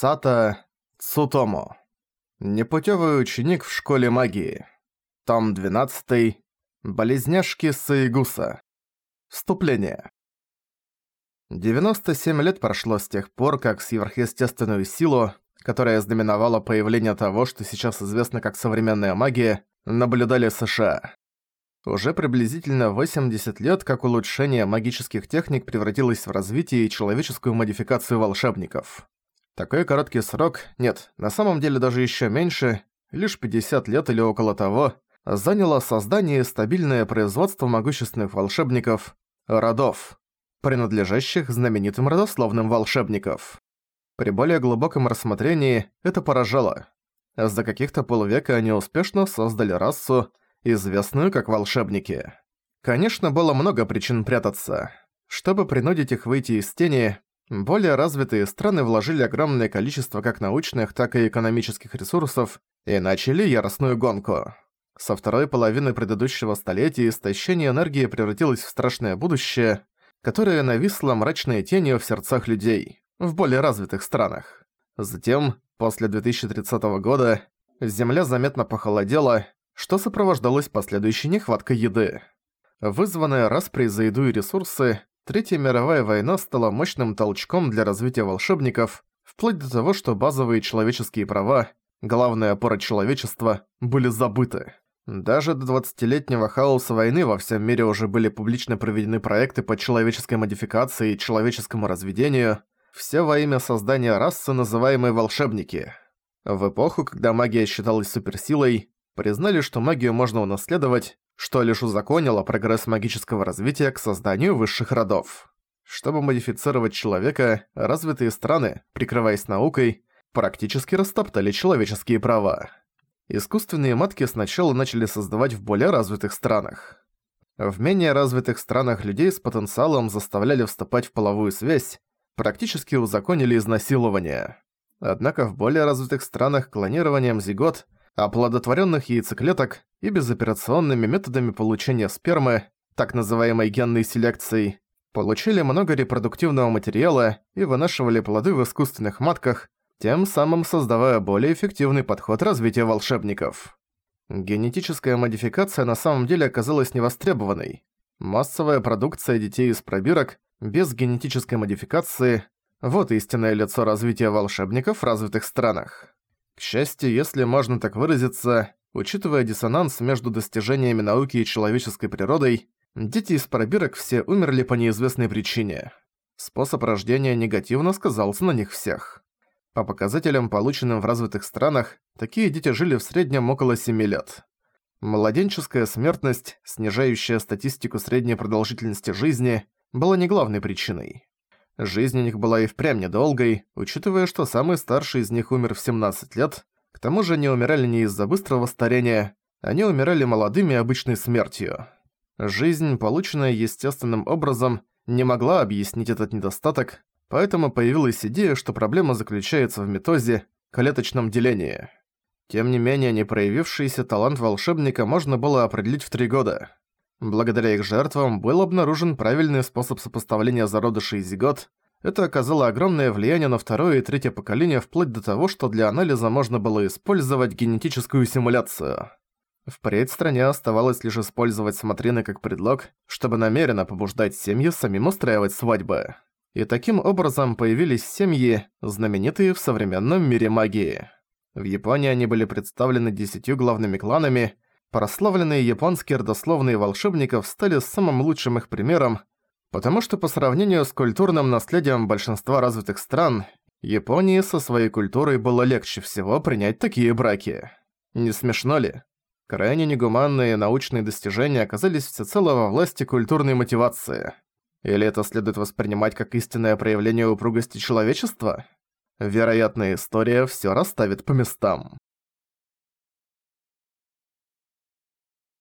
Сата Цутомо. Непутевый ученик в школе магии. Том 12. Болезняшки Саигуса. Вступление. 97 лет прошло с тех пор, как сверхъестественную силу, которая знаменовала появление того, что сейчас известно как современная магия, наблюдали США. Уже приблизительно 80 лет, как улучшение магических техник превратилось в развитие и человеческую модификацию волшебников. Такой короткий срок, нет, на самом деле даже еще меньше, лишь 50 лет или около того, заняло создание и стабильное производство могущественных волшебников, родов, принадлежащих знаменитым родословным волшебников. При более глубоком рассмотрении это поражало. За каких-то полвека они успешно создали расу, известную как волшебники. Конечно, было много причин прятаться. Чтобы принудить их выйти из тени, более развитые страны вложили огромное количество как научных, так и экономических ресурсов и начали яростную гонку. Со второй половины предыдущего столетия истощение энергии превратилось в страшное будущее, которое нависло мрачной тенью в сердцах людей, в более развитых странах. Затем, после 2030 года, Земля заметно похолодела, что сопровождалось последующей нехваткой еды. Вызванная распри за еду и ресурсы, Третья мировая война стала мощным толчком для развития волшебников, вплоть до того, что базовые человеческие права, главная опора человечества, были забыты. Даже до 20-летнего хаоса войны во всем мире уже были публично проведены проекты по человеческой модификации и человеческому разведению, все во имя создания расы, называемой волшебники. В эпоху, когда магия считалась суперсилой, признали, что магию можно унаследовать, что лишь узаконило прогресс магического развития к созданию высших родов. Чтобы модифицировать человека, развитые страны, прикрываясь наукой, практически растоптали человеческие права. Искусственные матки сначала начали создавать в более развитых странах. В менее развитых странах людей с потенциалом заставляли вступать в половую связь, практически узаконили изнасилование. Однако в более развитых странах клонированием зигот – оплодотворенных яйцеклеток и безоперационными методами получения спермы, так называемой генной селекцией, получили много репродуктивного материала и вынашивали плоды в искусственных матках, тем самым создавая более эффективный подход развития волшебников. Генетическая модификация на самом деле оказалась невостребованной. Массовая продукция детей из пробирок без генетической модификации – вот истинное лицо развития волшебников в развитых странах. К счастью, если можно так выразиться, учитывая диссонанс между достижениями науки и человеческой природой, дети из пробирок все умерли по неизвестной причине. Способ рождения негативно сказался на них всех. По показателям, полученным в развитых странах, такие дети жили в среднем около 7 лет. Младенческая смертность, снижающая статистику средней продолжительности жизни, была не главной причиной. Жизнь у них была и впрямь недолгой, учитывая, что самый старший из них умер в 17 лет, к тому же они умирали не из-за быстрого старения, они умирали молодыми обычной смертью. Жизнь, полученная естественным образом, не могла объяснить этот недостаток, поэтому появилась идея, что проблема заключается в метозе, клеточном делении. Тем не менее, не проявившийся талант волшебника можно было определить в три года. Благодаря их жертвам был обнаружен правильный способ сопоставления зародышей и зигот. Это оказало огромное влияние на второе и третье поколение вплоть до того, что для анализа можно было использовать генетическую симуляцию. Впредь стране оставалось лишь использовать смотрины как предлог, чтобы намеренно побуждать семьи самим устраивать свадьбы. И таким образом появились семьи, знаменитые в современном мире магии. В Японии они были представлены десятью главными кланами – прославленные японские родословные волшебников стали самым лучшим их примером, потому что по сравнению с культурным наследием большинства развитых стран, Японии со своей культурой было легче всего принять такие браки. Не смешно ли? Крайне негуманные научные достижения оказались всецело во власти культурной мотивации. Или это следует воспринимать как истинное проявление упругости человечества? Вероятно, история всё расставит по местам.